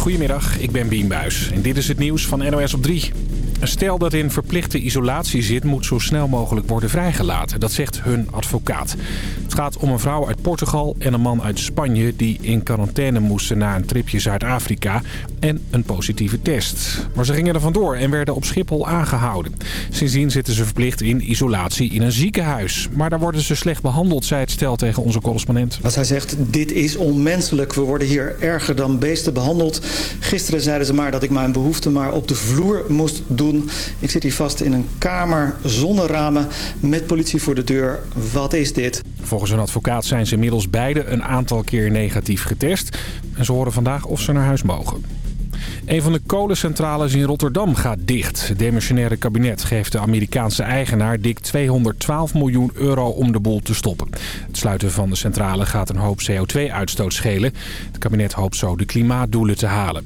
Goedemiddag, ik ben Bien Buis en dit is het nieuws van NOS op 3. Een stel dat in verplichte isolatie zit moet zo snel mogelijk worden vrijgelaten. Dat zegt hun advocaat. Het gaat om een vrouw uit Portugal en een man uit Spanje... die in quarantaine moesten na een tripje Zuid-Afrika en een positieve test. Maar ze gingen er vandoor en werden op Schiphol aangehouden. Sindsdien zitten ze verplicht in isolatie in een ziekenhuis. Maar daar worden ze slecht behandeld, zei het stel tegen onze correspondent. Als hij zegt, dit is onmenselijk, we worden hier erger dan beesten behandeld. Gisteren zeiden ze maar dat ik mijn behoefte maar op de vloer moest doen ik zit hier vast in een kamer zonder ramen met politie voor de deur. Wat is dit? Volgens een advocaat zijn ze inmiddels beide een aantal keer negatief getest. En ze horen vandaag of ze naar huis mogen. Een van de kolencentrales in Rotterdam gaat dicht. Het demissionaire kabinet geeft de Amerikaanse eigenaar dik 212 miljoen euro om de boel te stoppen. Het sluiten van de centrale gaat een hoop CO2-uitstoot schelen. Het kabinet hoopt zo de klimaatdoelen te halen.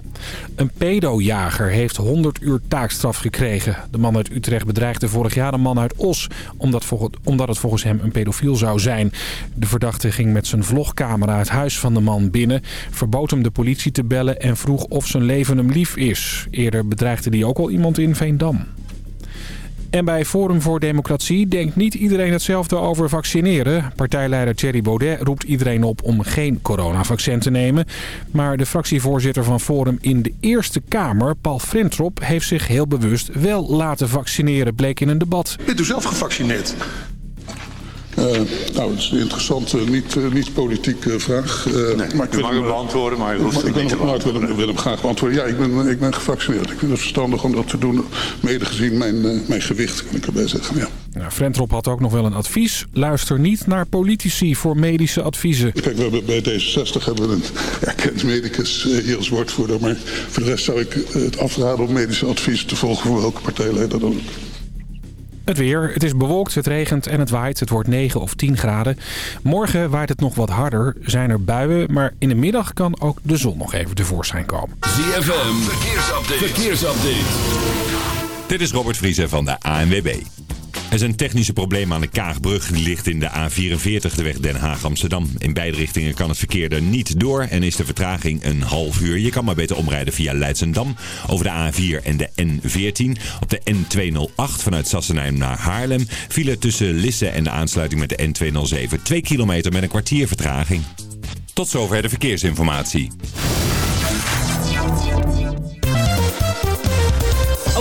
Een pedojager heeft 100 uur taakstraf gekregen. De man uit Utrecht bedreigde vorig jaar een man uit Os... omdat, het volgens hem een pedofiel zou zijn. De verdachte ging met zijn vlogcamera het huis van de man binnen... verbood hem de politie te bellen en vroeg of zijn leven lief is. Eerder bedreigde hij ook al iemand in Veendam. En bij Forum voor Democratie denkt niet iedereen hetzelfde over vaccineren. Partijleider Thierry Baudet roept iedereen op om geen coronavaccin te nemen. Maar de fractievoorzitter van Forum in de Eerste Kamer, Paul Frentrop... heeft zich heel bewust wel laten vaccineren, bleek in een debat. Bent u zelf gevaccineerd? Uh, nou, het is een interessante, niet, uh, niet politieke vraag. Uh, nee, maar ik u mag hem beantwoorden, maar u hoeft het niet te beantwoorden. Ik wil hem graag beantwoorden. Ja, ik ben, ik ben gevaccineerd. Ik vind het verstandig om dat te doen. Mede gezien mijn, mijn gewicht, kan ik erbij zeggen. Ja. Nou, Frentrop had ook nog wel een advies. Luister niet naar politici voor medische adviezen. Kijk, we hebben, bij D66 hebben we een erkend medicus hier als woordvoerder. Maar voor de rest zou ik het afraden om medische adviezen te volgen voor welke partijleider dan ook. Het weer. Het is bewolkt, het regent en het waait. Het wordt 9 of 10 graden. Morgen waait het nog wat harder. Zijn er buien, maar in de middag kan ook de zon nog even tevoorschijn komen. ZFM, verkeersupdate. verkeersupdate. Dit is Robert Vriezer van de ANWB. Er is een technische probleem aan de Kaagbrug. Die ligt in de A44, de weg Den Haag-Amsterdam. In beide richtingen kan het verkeer er niet door en is de vertraging een half uur. Je kan maar beter omrijden via Leidsendam over de A4 en de N14. Op de N208 vanuit Sassenheim naar Haarlem vielen tussen Lisse en de aansluiting met de N207 2 kilometer met een kwartier vertraging. Tot zover de verkeersinformatie.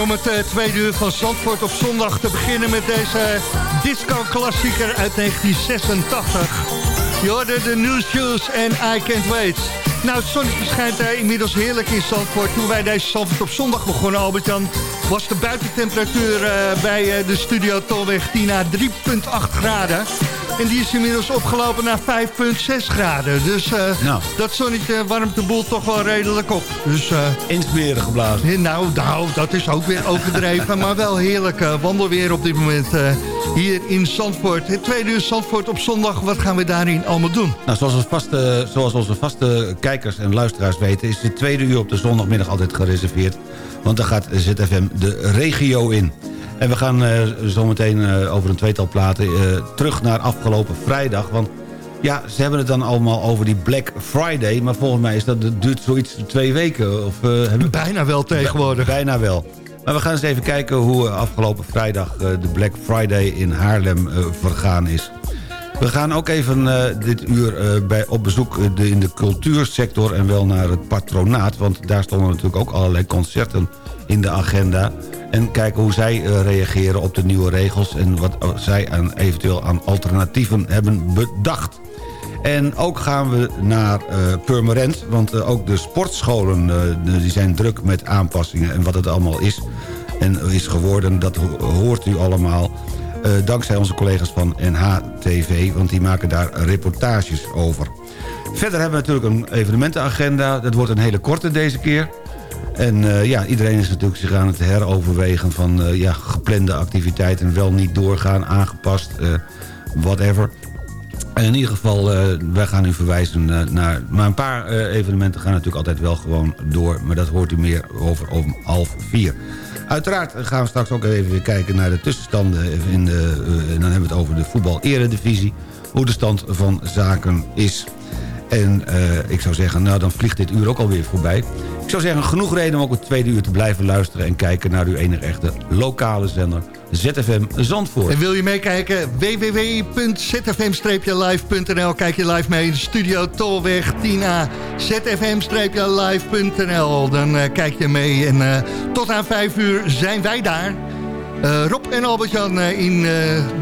Om het uh, tweede uur van Zandvoort op zondag te beginnen met deze disco-klassieker uit 1986. Je hoorde de New Shoes en I Can't Wait. Nou, het zonnetje schijnt uh, inmiddels heerlijk in Zandvoort. Toen wij deze Zandvoort op zondag begonnen, Albert-Jan... was de buitentemperatuur bij de studio Tolweg 10 à 3,8 graden. En die is inmiddels opgelopen naar 5,6 graden. Dus uh, nou. dat zonnetje warmt de boel toch wel redelijk op. Dus, uh, In smeren geblazen. Nou, nou, dat is ook weer overdreven. maar wel heerlijk uh, wandelweer op dit moment hier in Zandvoort. Het tweede uur Zandvoort op zondag. Wat gaan we daarin allemaal doen? Nou, zoals, we vaste, zoals onze vaste kijkers en luisteraars weten... is het tweede uur op de zondagmiddag altijd gereserveerd. Want dan gaat ZFM de regio in. En we gaan uh, zometeen uh, over een tweetal platen uh, terug naar afgelopen vrijdag. Want ja, ze hebben het dan allemaal over die Black Friday. Maar volgens mij is dat, dat duurt zoiets twee weken. Of, bijna wel tegenwoordig. Bijna wel. Maar we gaan eens even kijken hoe afgelopen vrijdag de Black Friday in Haarlem vergaan is. We gaan ook even dit uur bij, op bezoek in de cultuursector en wel naar het patronaat. Want daar stonden natuurlijk ook allerlei concerten in de agenda. En kijken hoe zij uh, reageren op de nieuwe regels... en wat zij aan, eventueel aan alternatieven hebben bedacht. En ook gaan we naar uh, Purmerend, want ook de sportscholen die zijn druk met aanpassingen... en wat het allemaal is en is geworden, dat hoort u allemaal... dankzij onze collega's van NHTV, want die maken daar reportages over. Verder hebben we natuurlijk een evenementenagenda. Dat wordt een hele korte deze keer. En uh, ja, iedereen is natuurlijk zich aan het heroverwegen van uh, ja, geplande activiteiten... wel niet doorgaan, aangepast, uh, whatever. En in ieder geval, wij gaan u verwijzen naar... Maar een paar evenementen gaan natuurlijk altijd wel gewoon door. Maar dat hoort u meer over om half vier. Uiteraard gaan we straks ook even weer kijken naar de tussenstanden. In de, en dan hebben we het over de voetbal-eredivisie. Hoe de stand van zaken is. En ik zou zeggen, nou dan vliegt dit uur ook alweer voorbij. Ik zou zeggen, genoeg reden om ook het tweede uur te blijven luisteren... en kijken naar uw enige echte lokale zender ZFM Zandvoort. En wil je meekijken? www.zfm-live.nl Kijk je live mee in de studio Tolweg Tina. zfm-live.nl Dan uh, kijk je mee en uh, tot aan vijf uur zijn wij daar... Uh, Rob en Albert-Jan in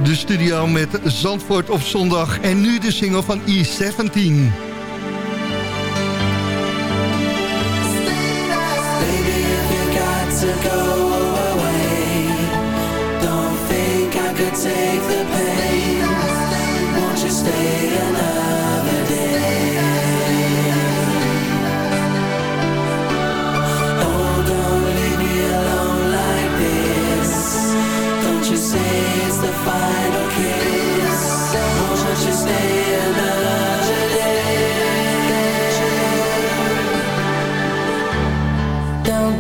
de studio met Zandvoort op zondag. En nu de single van E17.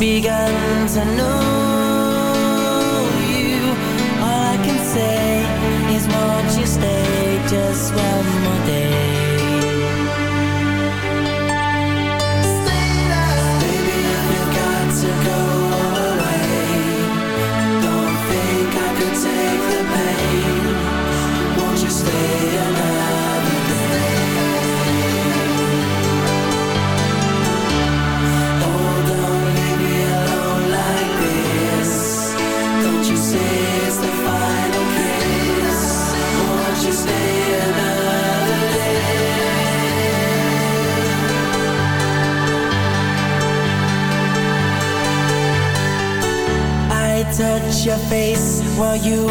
began to know. While you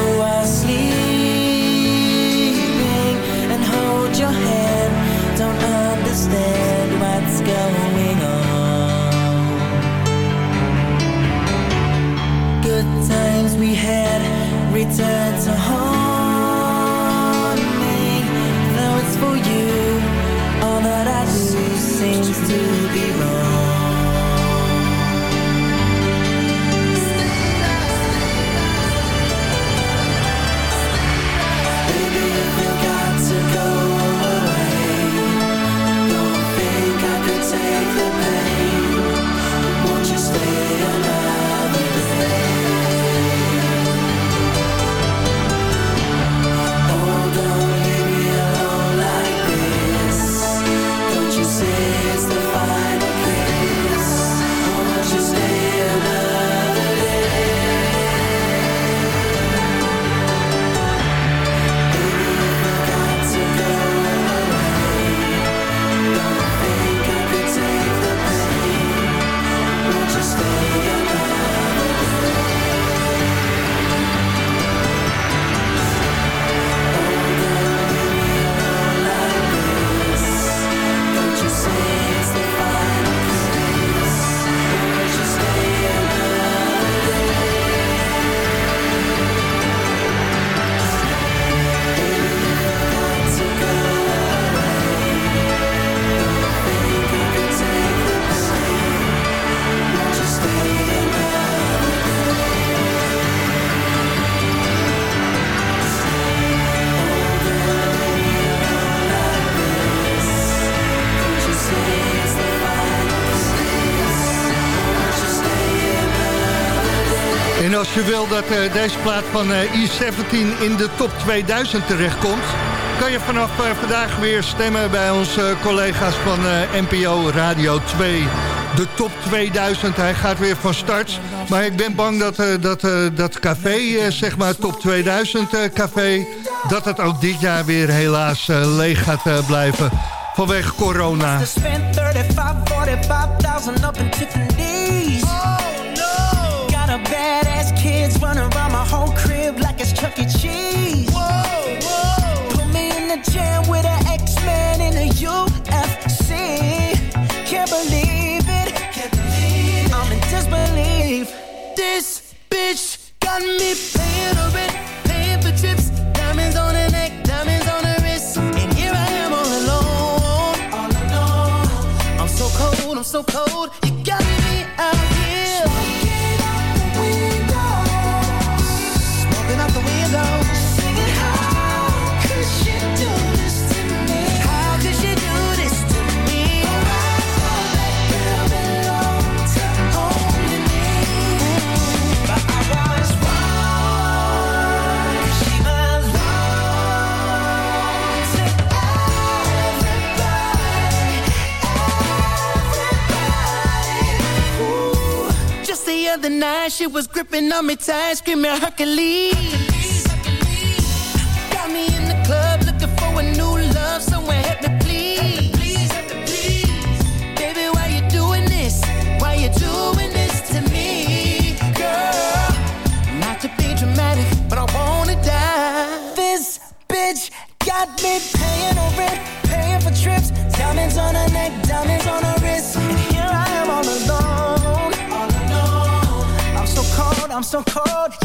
dat uh, deze plaat van uh, E17 in de top 2000 terechtkomt... kan je vanaf uh, vandaag weer stemmen bij onze collega's van NPO Radio 2. De top 2000, hij gaat weer van start. Maar ik ben bang dat dat, dat café, zeg maar top 2000 café... dat het ook dit jaar weer helaas leeg gaat blijven vanwege corona. Jam with an X-Men in a UFC. Can't believe it. Can't believe it. I'm in disbelief. This bitch got me paying a rent, paying for trips, diamonds on the neck, diamonds on the wrist, and here I am all alone. All alone. I'm so cold, I'm so cold. She was gripping on me tight, screaming Hercules. Got me in the club looking for a new love, Somewhere help me please. But I wanna die. This bitch got me. So cold.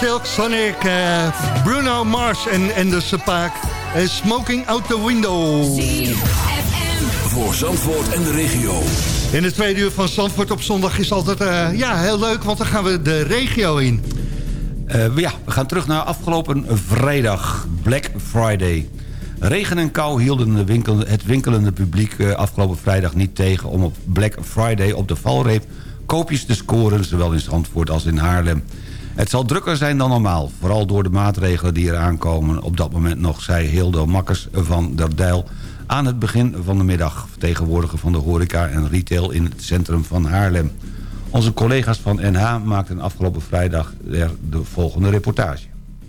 Silk Sonic, eh, Bruno Mars en Anderson Paak. en Smoking Out the Window. Voor Zandvoort en de regio. In het tweede uur van Zandvoort op zondag is altijd eh, ja, heel leuk, want dan gaan we de regio in. Eh, ja, we gaan terug naar afgelopen vrijdag, Black Friday. Regen en kou hielden de winkel, het winkelende publiek eh, afgelopen vrijdag niet tegen... om op Black Friday op de valreep koopjes te scoren... zowel in Zandvoort als in Haarlem. Het zal drukker zijn dan normaal, vooral door de maatregelen die eraan komen. Op dat moment nog zei Hildo Makkers van der Dijl... aan het begin van de middag, vertegenwoordiger van de horeca en retail... in het centrum van Haarlem. Onze collega's van NH maakten afgelopen vrijdag er de volgende reportage.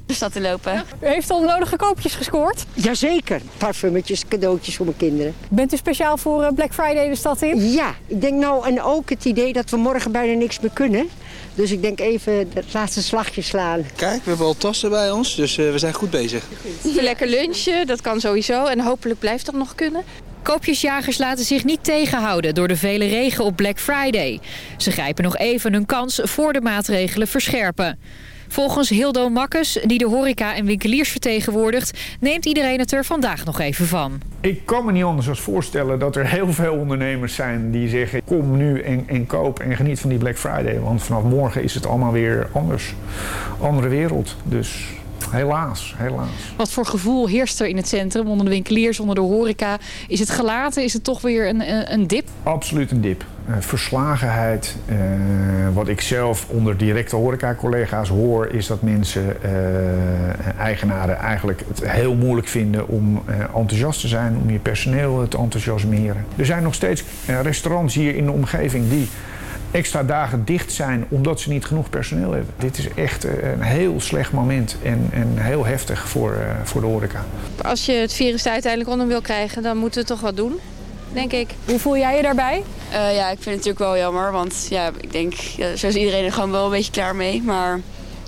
de stad te lopen. U heeft al nodige koopjes gescoord? Jazeker, parfummetjes, cadeautjes voor mijn kinderen. Bent u speciaal voor eh, Black Friday de stad in? Ja, ik denk nou en ook het idee dat we morgen bijna niks meer kunnen. Dus ik denk even het laatste slagje slaan. Kijk, we hebben al tassen bij ons, dus uh, we zijn goed bezig. Even lekker lunchen, dat kan sowieso. En hopelijk blijft dat nog kunnen. Koopjesjagers laten zich niet tegenhouden door de vele regen op Black Friday. Ze grijpen nog even hun kans voor de maatregelen verscherpen. Volgens Hildo Makkes, die de horeca en winkeliers vertegenwoordigt... neemt iedereen het er vandaag nog even van. Ik kan me niet anders als voorstellen dat er heel veel ondernemers zijn die zeggen... kom nu en, en koop en geniet van die Black Friday. Want vanaf morgen is het allemaal weer anders. Andere wereld. Dus Helaas, helaas. Wat voor gevoel heerst er in het centrum, onder de winkeliers, onder de horeca? Is het gelaten? Is het toch weer een, een dip? Absoluut een dip. Uh, verslagenheid. Uh, wat ik zelf onder directe horeca-collega's hoor... is dat mensen, uh, eigenaren, eigenlijk het heel moeilijk vinden... om enthousiast te zijn, om je personeel te enthousiasmeren. Er zijn nog steeds restaurants hier in de omgeving... die extra dagen dicht zijn omdat ze niet genoeg personeel hebben. Dit is echt een heel slecht moment en, en heel heftig voor, voor de horeca. Als je het virus uiteindelijk onder wil krijgen, dan moeten we toch wat doen, denk ik. Hoe voel jij je daarbij? Uh, ja, ik vind het natuurlijk wel jammer, want ja, ik denk, ja, zoals iedereen er gewoon wel een beetje klaar mee. Maar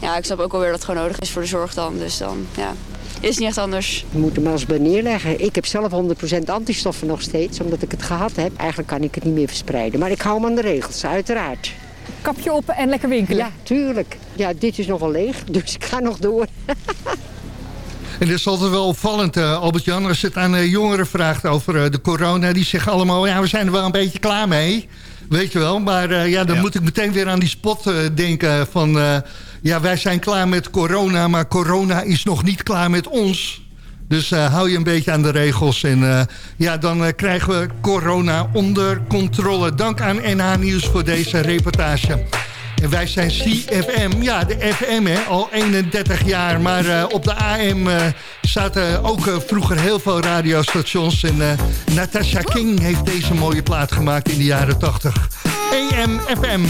ja, ik snap ook wel weer dat het gewoon nodig is voor de zorg dan. Dus dan, ja, is niet echt anders. Je moet hem maar eens bij neerleggen. Ik heb zelf 100% antistoffen nog steeds, omdat ik het gehad heb. Eigenlijk kan ik het niet meer verspreiden. Maar ik hou me aan de regels, uiteraard. Kapje op en lekker winkelen? Ja, tuurlijk. Ja, dit is nogal leeg, dus ik ga nog door. En dat is altijd wel opvallend, uh, Albert-Jan, als het aan uh, jongeren vraagt over uh, de corona. Die zeggen allemaal, ja, we zijn er wel een beetje klaar mee. Weet je wel, maar ja, dan ja. moet ik meteen weer aan die spot denken van... ja, wij zijn klaar met corona, maar corona is nog niet klaar met ons. Dus hou je een beetje aan de regels en ja, dan krijgen we corona onder controle. Dank aan NH Nieuws voor deze reportage. En wij zijn CFM. Ja, de FM, hè, al 31 jaar. Maar uh, op de AM uh, zaten ook uh, vroeger heel veel radiostations. En Natasha King heeft deze mooie plaat gemaakt in de jaren 80. AM, FM.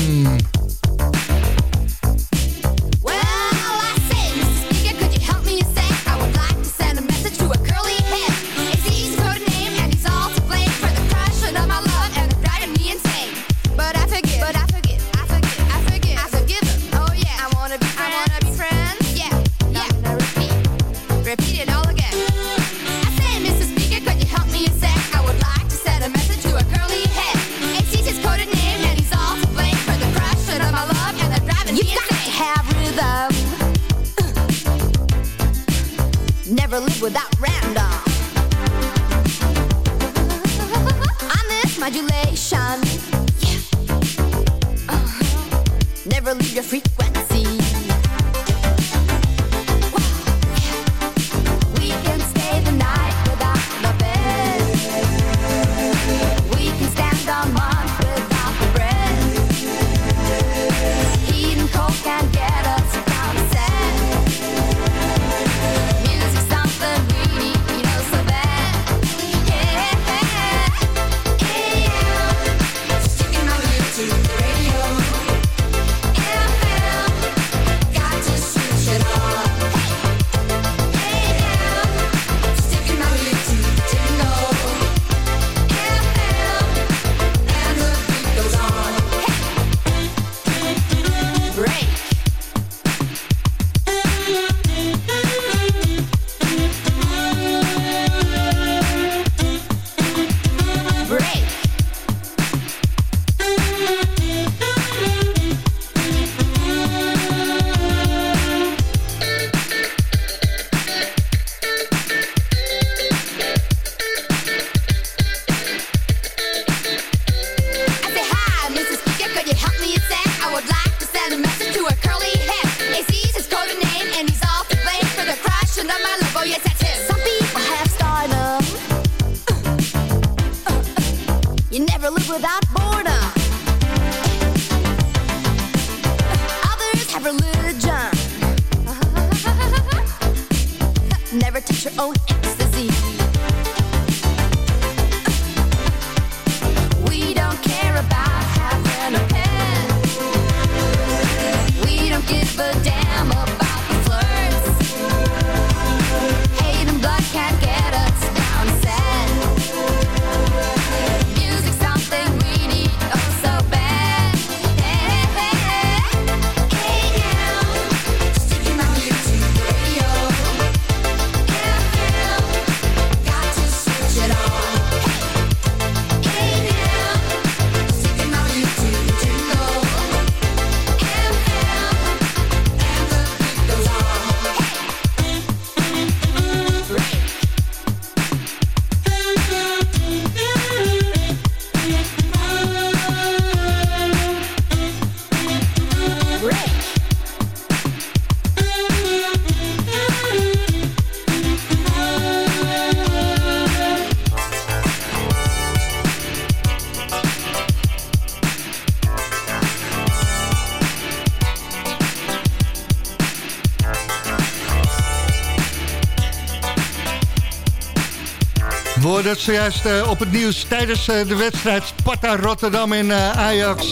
Hoorde het zojuist eh, op het nieuws tijdens eh, de wedstrijd Sparta-Rotterdam en eh, Ajax...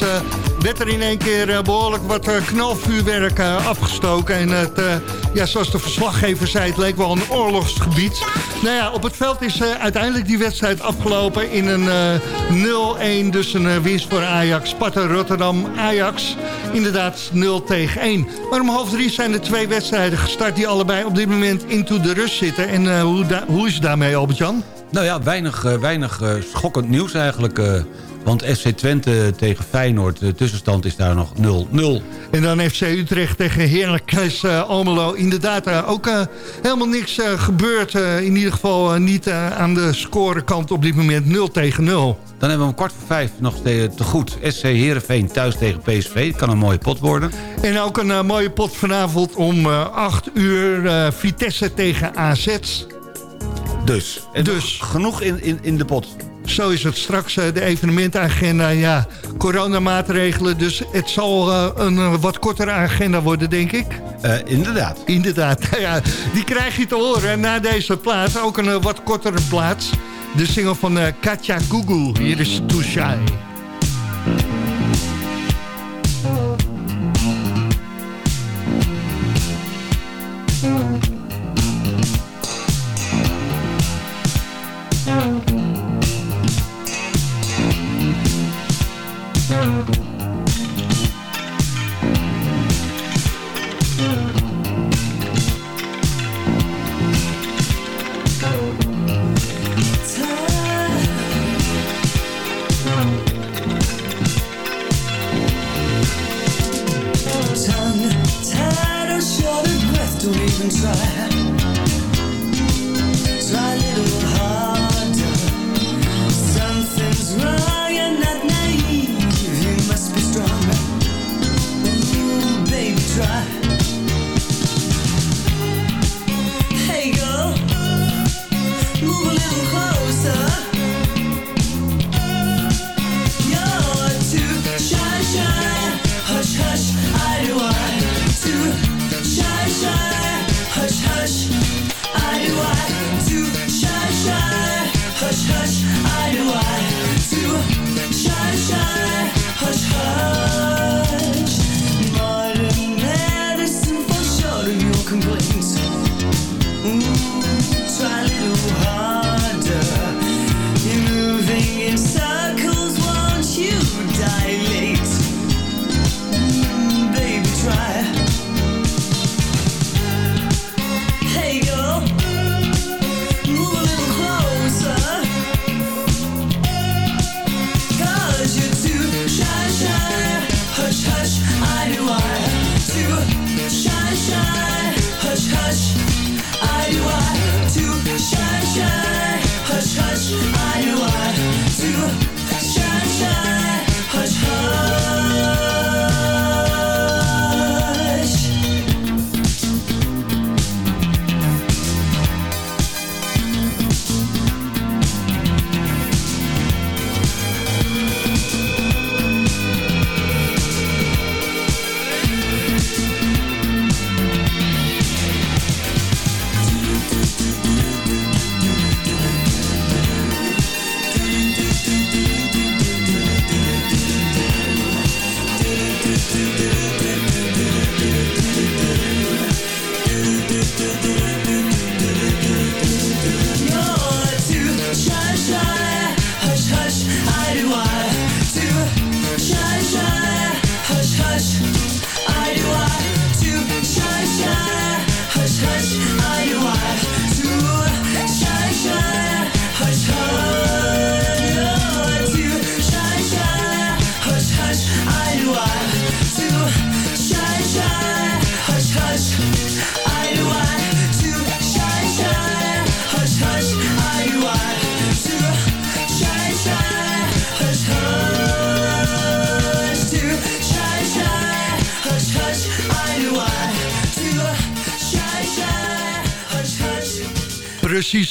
werd er in één keer eh, behoorlijk wat knalvuurwerk afgestoken. En het, ja, zoals de verslaggever zei, het leek wel een oorlogsgebied. Nou ja, op het veld is uiteindelijk die wedstrijd afgelopen in een eh, 0-1. Dus een winst voor Ajax. Sparta-Rotterdam, Ajax. Inderdaad 0 tegen 1. Maar om half drie zijn er twee wedstrijden gestart... die allebei op dit moment into de rust zitten. En hoe, hoe is het daarmee, Albert-Jan? Nou ja, weinig, eh, weinig eh, schokkend nieuws eigenlijk. eh, want FC Twente tegen Feyenoord, de tussenstand is daar nog 0-0. En dan FC Utrecht tegen Heracles Almelo. Inderdaad, ook helemaal niks gebeurd. in ieder geval niet aan de scorekant op dit moment 0 tegen 0. Dan hebben we om kwart voor vijf nog te, te goed. SC Heerenveen thuis tegen PSV. Het kan een mooie pot worden. En ook een mooie pot vanavond om eh 8 uur. Vitesse tegen AZ. Dus, dus. genoeg in, in, in de pot. Zo is het straks eh, de evenementagenda. Ja, coronamaatregelen. Dus het zal eh, een eh, wat kortere agenda worden, denk ik. Inderdaad. Inderdaad. Ja, die krijg je te horen na deze plaats. Ook een wat kortere plaats. De single van Katja Gugu. Hier is Too Shy.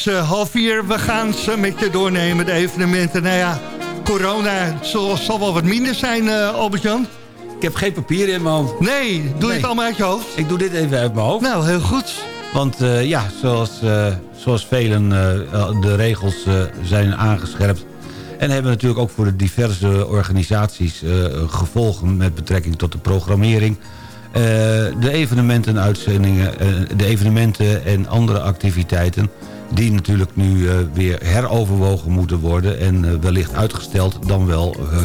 Precies eh, half vier. We gaan ze met je doornemen, de evenementen. Nou ja, corona zal, zal wel wat minder zijn, eh Albert-Jan. Ik heb geen papier in mijn hand. Nee, doe je het allemaal uit je hoofd? Ik doe dit even uit mijn hoofd. Nou, heel goed. Want eh, ja, zoals, zoals velen de regels zijn aangescherpt. En hebben natuurlijk ook voor de diverse organisaties gevolgen... met betrekking tot de programmering... De evenementen, uitzendingen, eh, de evenementen en andere activiteiten... die natuurlijk nu eh, weer heroverwogen moeten worden... en eh, wellicht uitgesteld dan wel eh,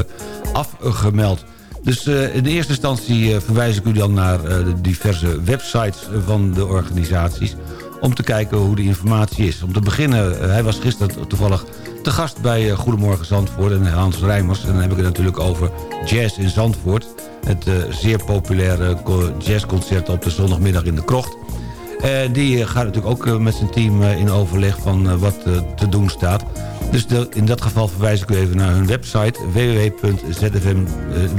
afgemeld. Dus in eerste instantie verwijs ik u dan naar de diverse websites van de organisaties... om te kijken hoe de informatie is. Om te beginnen, hij was gisteren toevallig te gast bij Goedemorgen Zandvoort en Hans Rijmers. En dan heb ik het natuurlijk over Jazz in Zandvoort. Het zeer populaire co- jazzconcert op de zondagmiddag in de krocht. Eh, die eh, gaat natuurlijk ook eh, met zijn team in overleg van wat te doen staat. Dus in dat geval verwijs ik u even naar hun website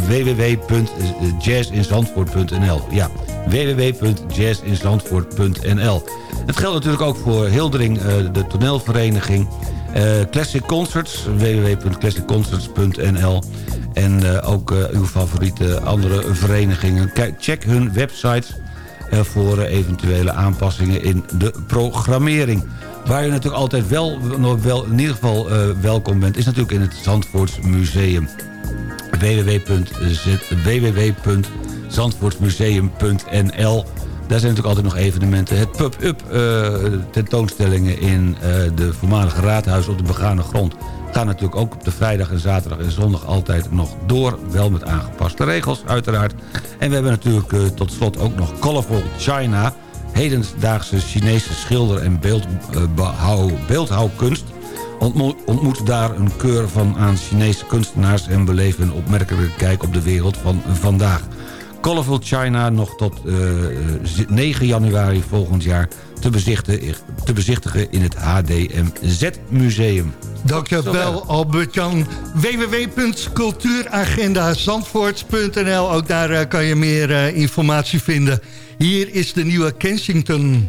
www.jazzinzandvoort.nl Ja, www.jazzinzandvoort.nl Het geldt natuurlijk ook voor Hildering, de toneelvereniging. Classic Concerts, www.classicconcerts.nl En ook uw favoriete andere verenigingen. Kijk, check hun websites voor eventuele aanpassingen in de programmering. Waar je natuurlijk altijd wel, wel in ieder geval eh, welkom bent... is natuurlijk in het Zandvoorts Museum. www.z- www.zandvoortsmuseum.nl Daar zijn natuurlijk altijd nog evenementen. Het pub-up eh, tentoonstellingen in eh, de voormalige raadhuis op de begane grond... gaan natuurlijk ook op de vrijdag en zaterdag en zondag altijd nog door. Wel met aangepaste regels uiteraard. En we hebben natuurlijk eh, tot slot ook nog Colorful China... hedendaagse Chinese schilder- en beeldbouw, beeldhouwkunst... Ontmoet, ontmoet daar een keur van aan Chinese kunstenaars... en beleven een opmerkelijke kijk op de wereld van vandaag. Colorful China nog tot eh, 9 januari volgend jaar te bezichtigen, te bezichtigen in het HDMZ Museum. Dankjewel Albert-Jan. www.cultuuragendazandvoort.nl Ook daar eh, kan je meer eh, informatie vinden. Hier is de nieuwe Kensington.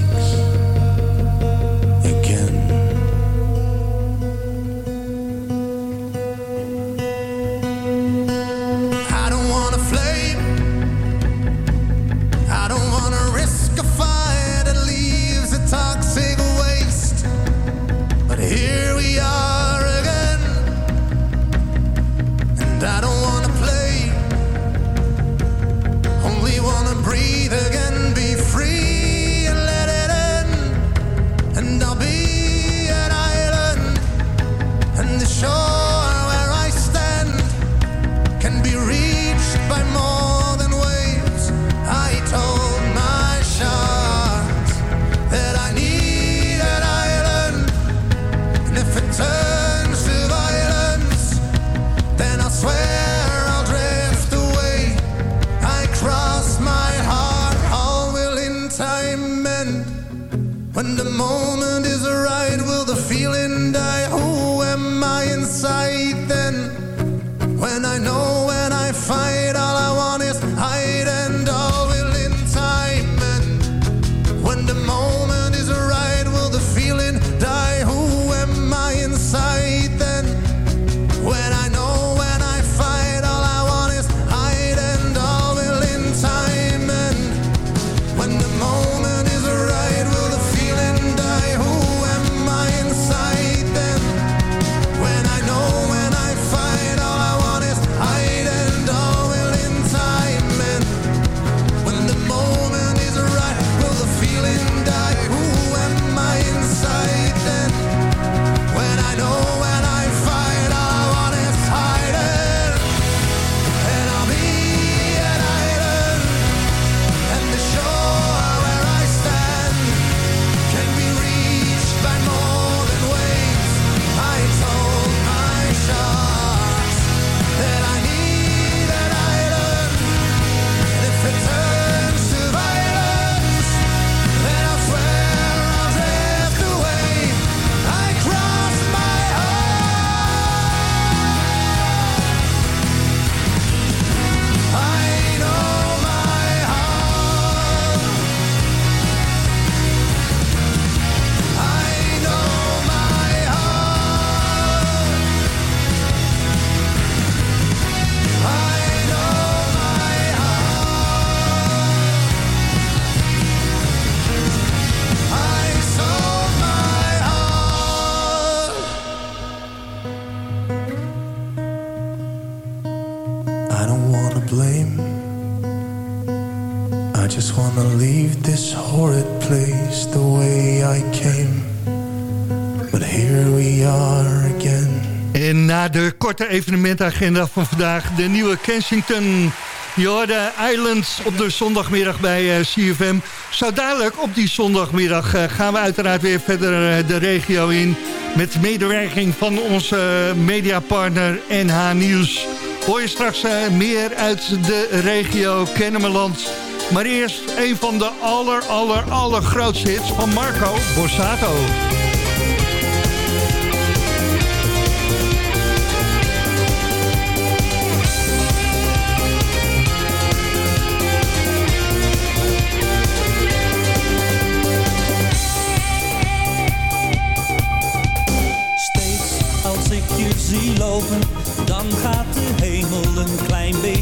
korte evenementagenda van vandaag... de nieuwe Kensington... de Islands op de zondagmiddag bij eh, CFM. Zo dadelijk op die zondagmiddag eh, gaan we uiteraard weer verder eh, de regio in... met medewerking van onze mediapartner NH Nieuws. Hoor je straks meer uit de regio Kennemerland... Maar eerst een van de aller, aller, allergrootste hits van Marco Borsato.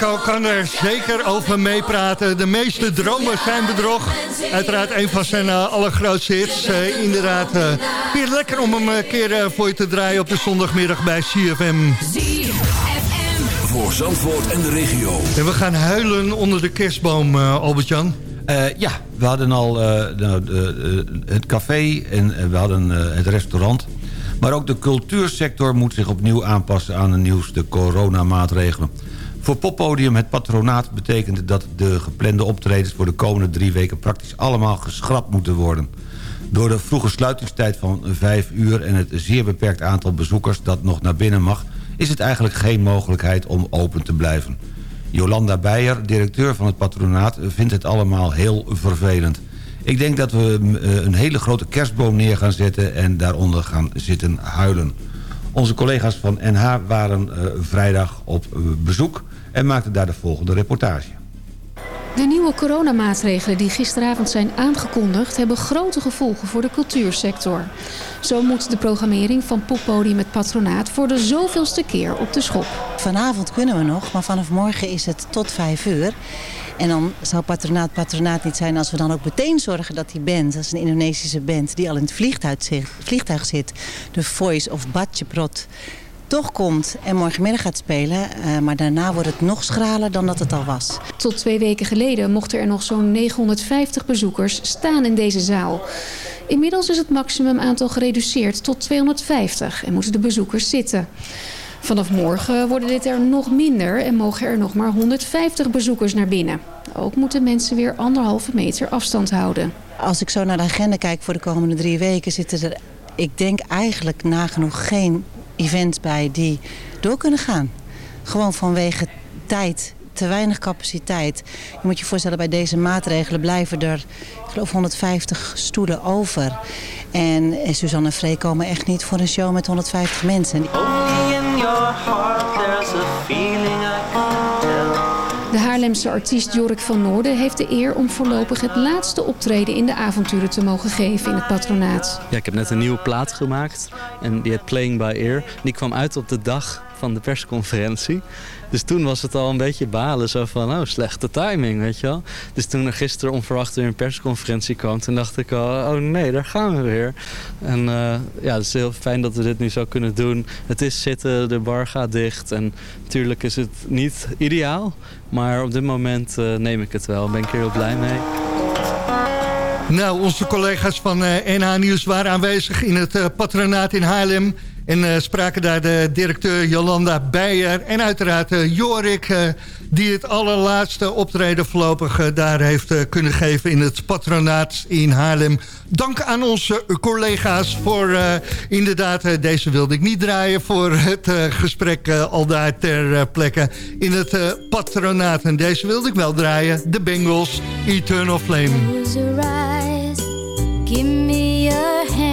Marco kan er zeker over meepraten. De meeste dromen zijn bedrog. Uiteraard een van zijn eh, allergrootste hits. Eh, inderdaad, eh, weer lekker om hem een keer voor je te draaien op de zondagmiddag bij CFM. Voor Zandvoort en de regio. En we gaan huilen onder de kerstboom, eh, Albert-Jan. Eh, ja, we hadden al eh, nou, de, eh, het café en we hadden eh, het restaurant. Maar ook de cultuursector moet zich opnieuw aanpassen aan de nieuwste coronamaatregelen. Voor poppodium Het Patronaat betekent dat de geplande optredens... voor de komende drie weken praktisch allemaal geschrapt moeten worden. Door de vroege sluitingstijd van 5 uur en het zeer beperkt aantal bezoekers dat nog naar binnen mag... is het eigenlijk geen mogelijkheid om open te blijven. Jolanda Beijer, directeur van het patronaat, vindt het allemaal heel vervelend. Ik denk dat we eh, een hele grote kerstboom neer gaan zetten en daaronder gaan zitten huilen. Onze collega's van NH waren eh, vrijdag op eh, bezoek en maakten daar de volgende reportage. De nieuwe coronamaatregelen die gisteravond zijn aangekondigd... hebben grote gevolgen voor de cultuursector. Zo moet de programmering van Poppodium het Patronaat... voor de zoveelste keer op de schop. Vanavond kunnen we nog, maar vanaf morgen is het tot vijf uur. En dan zou patronaat patronaat niet zijn als we dan ook meteen zorgen dat die band... dat is een Indonesische band die al in het vliegtuig zit, vliegtuig zit de Voice of Batjeprot toch komt en morgenmiddag gaat spelen. Uh, maar daarna wordt het nog schraler dan dat het al was. Tot twee weken geleden mochten er nog zo'n 950 bezoekers staan in deze zaal. Inmiddels is het maximum aantal gereduceerd tot 250 en moeten de bezoekers zitten. Vanaf morgen worden dit er nog minder en mogen er nog maar 150 bezoekers naar binnen. Ook moeten mensen weer anderhalve meter afstand houden. Als ik zo naar de agenda kijk voor de komende drie weken... zitten er, ik denk eigenlijk nagenoeg geen events bij die door kunnen gaan. Gewoon vanwege tijd, te weinig capaciteit. Je moet je voorstellen, bij deze maatregelen blijven er, ik geloof, 150 stoelen over. En Suzanne en komen echt niet voor een show met 150 mensen. In your heart there's a feeling Haarlemse artiest Jorik van Noorden heeft de eer om voorlopig het laatste optreden in de avonturen te mogen geven in het patronaat. Ja, ik heb net een nieuwe plaat gemaakt en die heet Playing by Ear. Die kwam uit op de dag van de persconferentie. Dus toen was het al een beetje balen, zo van, oh, slechte timing, weet je wel. Dus toen er gisteren onverwacht weer een persconferentie kwam, toen dacht ik al, oh nee, daar gaan we weer. En uh, ja, het is heel fijn dat we dit nu zo kunnen doen. Het is zitten, de bar gaat dicht en natuurlijk is het niet ideaal. Maar op dit moment uh, neem ik het wel, ben ik er heel blij mee. Nou, onze collega's van NH Nieuws waren aanwezig in het patronaat in Haarlem. En uh, spraken daar de directeur Jolanda Beijer en uiteraard uh, Jorik... Uh, die het allerlaatste optreden voorlopig daar heeft kunnen geven... in het patronaat in Haarlem. Dank aan onze collega's voor inderdaad... deze wilde ik niet draaien voor het gesprek al daar ter plekke in het patronaat. En deze wilde ik wel draaien, de Bengals, Eternal Flame. Give me your hand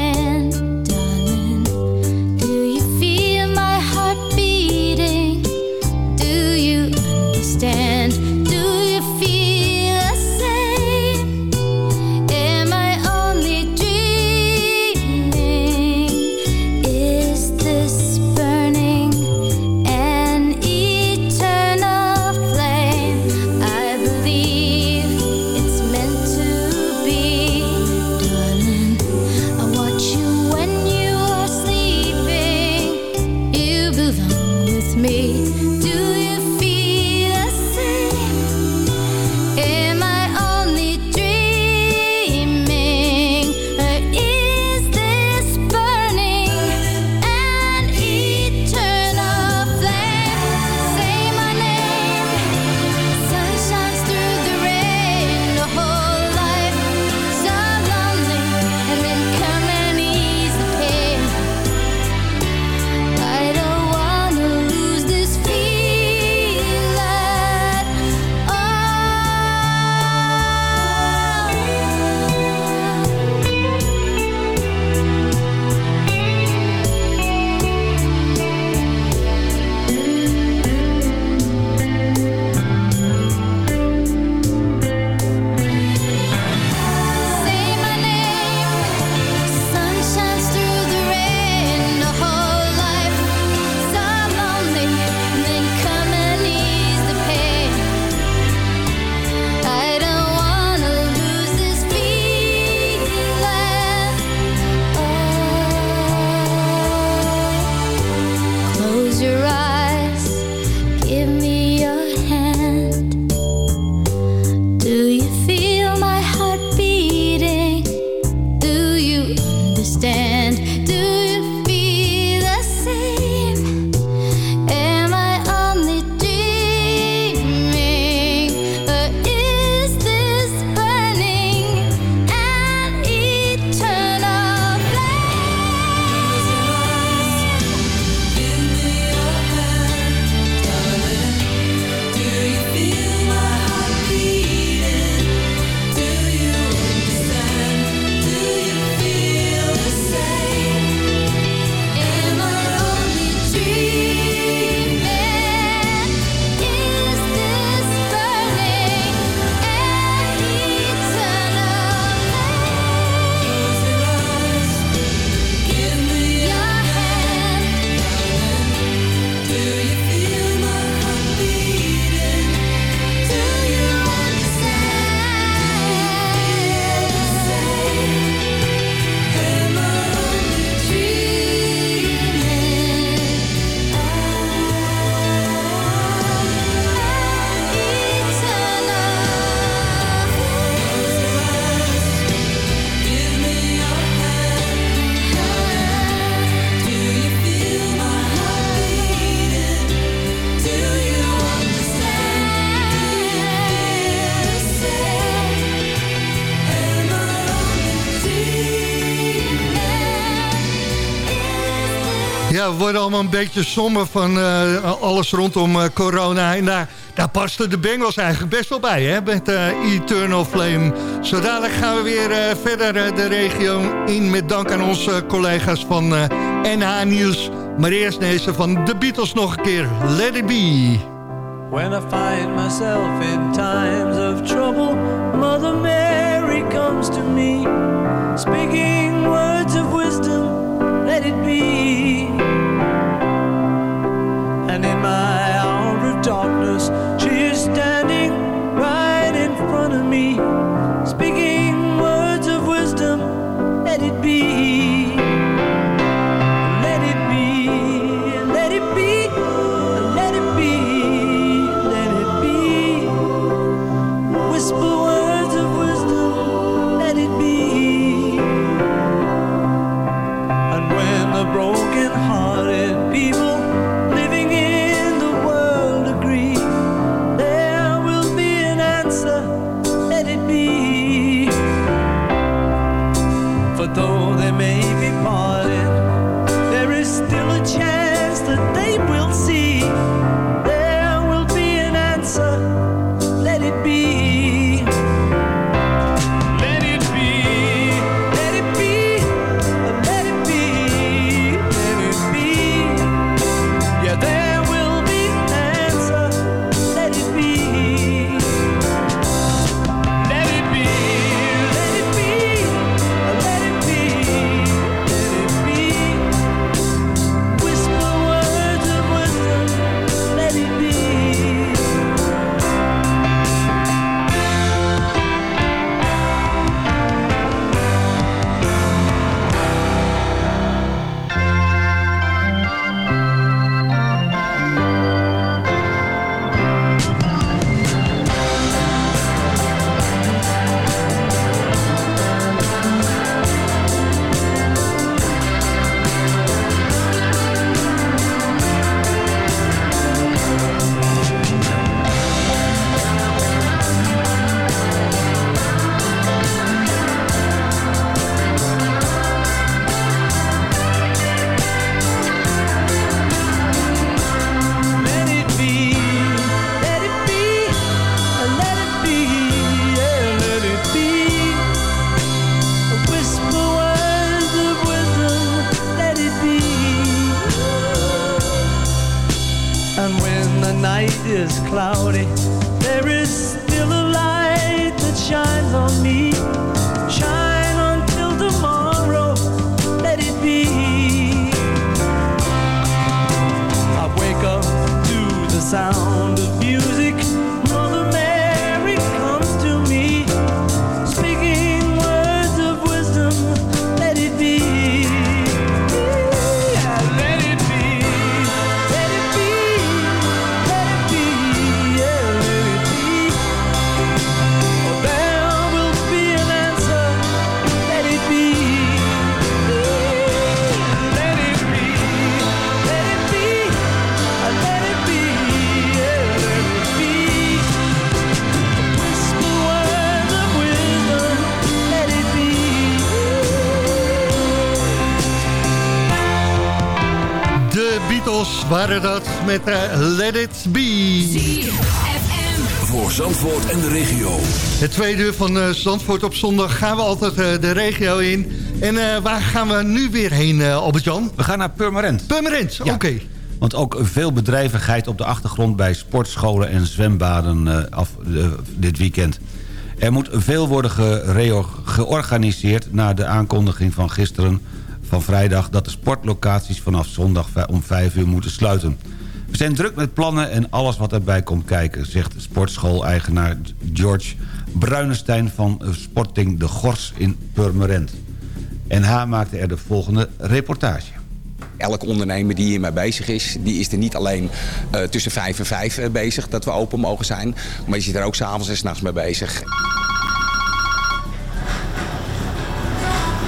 een beetje somber van eh, alles rondom eh, corona. En daar, daar pasten de Bengals eigenlijk best wel bij, hè, met eh, Eternal Flame. Zo dadelijk gaan we weer verder de regio in... met dank aan onze collega's van NH Nieuws. Maar eerst deze van de Beatles nog een keer. Let it be. When I find myself in times of trouble, Mother Mary comes to me, speaking words of wisdom, let it be. And in my hour of darkness, met eh, Let It Be. Voor Zandvoort en de regio. Het tweede uur van eh, Zandvoort op zondag gaan we altijd eh, de regio in. En eh, waar gaan we nu weer heen, eh, Albert-Jan? We gaan naar Purmerend. Purmerend, oké. Want ook veel bedrijvigheid op de achtergrond bij sportscholen en zwembaden eh, af, dit weekend. Er moet veel worden georganiseerd na de aankondiging van gisteren van vrijdag... dat de sportlocaties vanaf zondag om 5 uur moeten sluiten. We zijn druk met plannen en alles wat erbij komt kijken... zegt sportschool-eigenaar George Bruinestein van Sporting de Gors in Purmerend. NH maakte er de volgende reportage. Elke ondernemer die hiermee bezig is, die is er niet alleen eh, tussen vijf en vijf eh, bezig dat we open mogen zijn. Maar je zit er ook s'avonds en s'nachts mee bezig.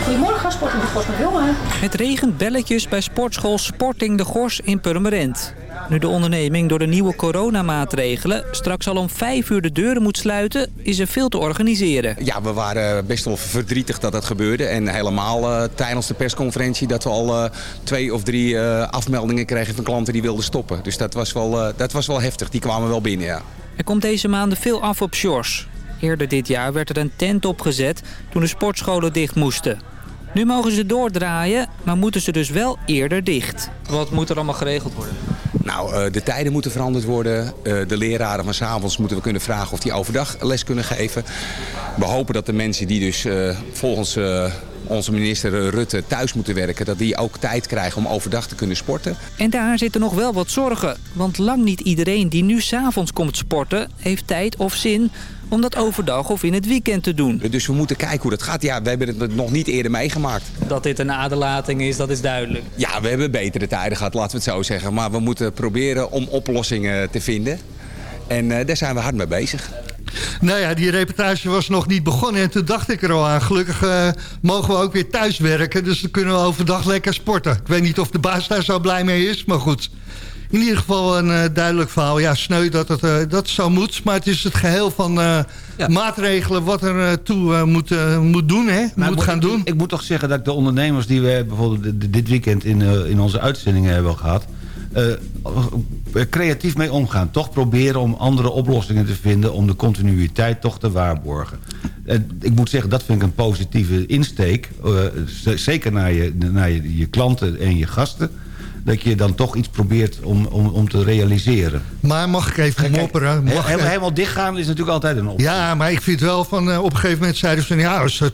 Goedemorgen, Sporting de Gors met Wilma. Het regent belletjes bij sportschool Sporting de Gors in Purmerend. Nu de onderneming door de nieuwe coronamaatregelen straks al om vijf uur de deuren moet sluiten, is er veel te organiseren. Ja, we waren best wel verdrietig dat dat gebeurde. En helemaal eh, tijdens de persconferentie dat we al eh, twee of drie eh, afmeldingen kregen van klanten die wilden stoppen. Dus dat was wel, eh, dat was wel heftig. Die kwamen wel binnen, ja. Er komt deze maanden veel af op shores. Eerder dit jaar werd er een tent opgezet toen de sportscholen dicht moesten. Nu mogen ze doordraaien, maar moeten ze dus wel eerder dicht. Wat moet er allemaal geregeld worden? Nou, eh, de tijden moeten veranderd worden. Eh, de leraren van 's avonds moeten we kunnen vragen of die overdag les kunnen geven. We hopen dat de mensen die dus eh, volgens onze minister Rutte thuis moeten werken... dat die ook tijd krijgen om overdag te kunnen sporten. En daar zitten nog wel wat zorgen. Want lang niet iedereen die nu s'avonds komt sporten... heeft tijd of zin om dat overdag of in het weekend te doen. Dus we moeten kijken hoe dat gaat. Ja, we hebben het nog niet eerder meegemaakt. Dat dit een aderlating is, dat is duidelijk. Ja, we hebben betere tijden gehad, laten we het zo zeggen. Maar we moeten proberen om oplossingen te vinden. En eh, daar zijn we hard mee bezig. Nou ja, die reportage was nog niet begonnen en toen dacht ik er al aan. Gelukkig eh, mogen we ook weer thuis werken, dus dan kunnen we overdag lekker sporten. Ik weet niet of de baas daar zo blij mee is, maar goed. In ieder geval een eh, duidelijk verhaal. Ja, sneu dat het, eh, dat zo moet, maar het is het geheel van eh, maatregelen wat er toe moet, moet doen, hè? Maar moet ik gaan doen. Ik, ik moet toch zeggen dat de ondernemers die we bijvoorbeeld dit- weekend in, in onze uitzendingen hebben gehad... creatief mee omgaan. Toch proberen om andere oplossingen te vinden... om de continuïteit toch te waarborgen. En ik moet zeggen, dat vind ik een positieve insteek. zeker naar, je, naar je, je klanten en je gasten. Dat je dan toch iets probeert om, om, om te realiseren. Maar mag ik even mopperen? Mag Helemaal, dichtgaan is natuurlijk altijd een optie. Ja, maar ik vind wel van eh, op een gegeven moment zeiden ze van ja, als eh,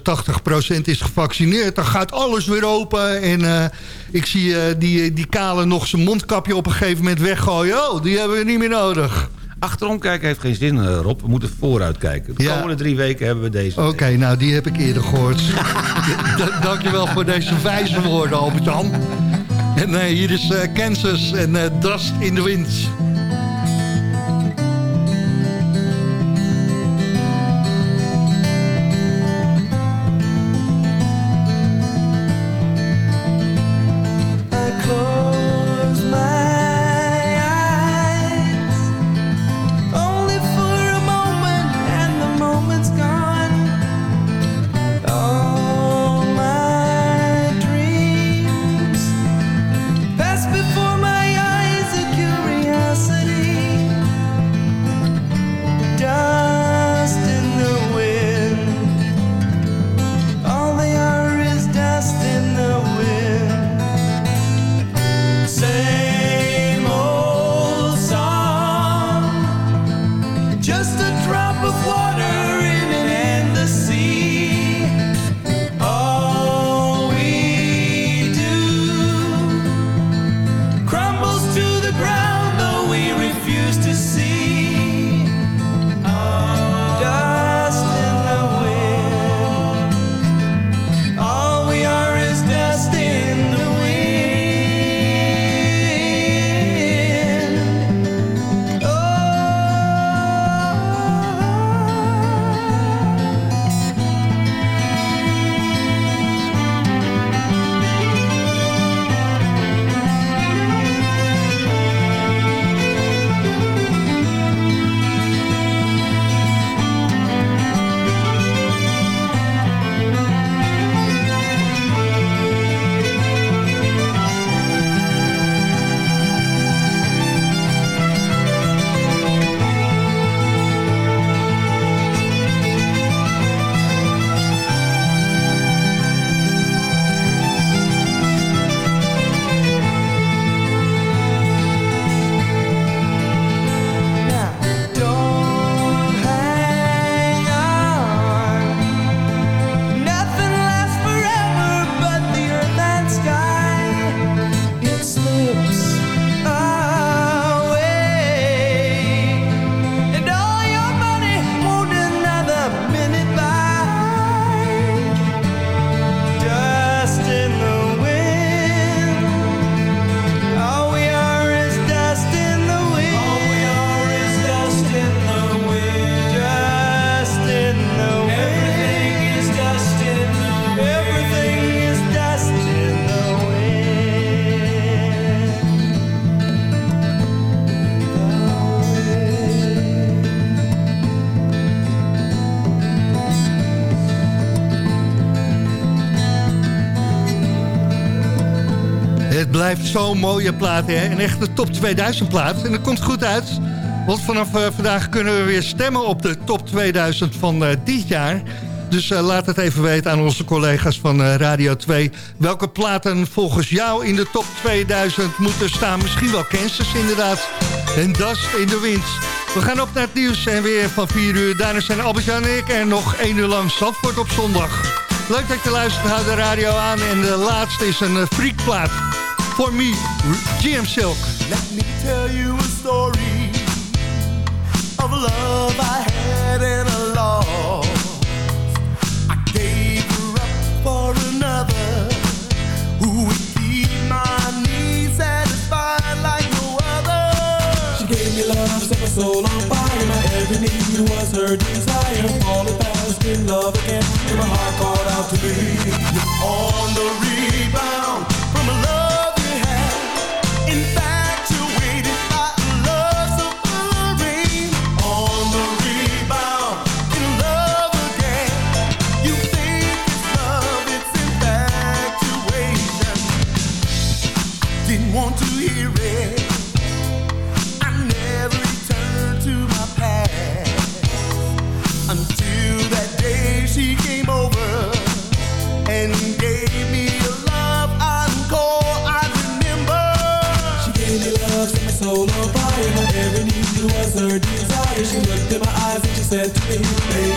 80% is gevaccineerd, dan gaat alles weer open. En eh, ik zie eh, die, die kale nog zijn mondkapje op een gegeven moment weggooien. Oh, die hebben we niet meer nodig. Achterom kijken heeft geen zin, eh, Rob. We moeten vooruit kijken. De Ja. komende drie weken hebben we deze. Oké, nou die heb ik eerder gehoord. Dankjewel voor deze wijze woorden, Albert-Jan. En hier is eh, Kansas en eh, Dust in the Wind. Zo'n mooie plaat. Hè? Een echte top 2000 plaat. En dat komt goed uit. Want vanaf eh, vandaag kunnen we weer stemmen op de top 2000 van eh, dit jaar. Dus eh, laat het even weten aan onze collega's van Radio 2. Welke platen volgens jou in de top 2000 moeten staan? Misschien wel Kansas inderdaad. En Dust in de Wind. We gaan op naar het nieuws en weer van 4 uur. Daarna zijn Albert-Jan en ik en nog 1 uur lang Zandvoort op zondag. Leuk dat je luistert, houd de radio aan. En de laatste is een freakplaat. For me, GM Silk. Let me tell you a story of love I had and a loss. I gave her up for another who would keep my needs satisfied like no other. She gave me love, set my soul on fire. My every need was her desire. Falling fast in love again, and my heart called out to me. On the rebound soul on fire. Every need was her desire. She looked in my eyes and she said to me, Baby,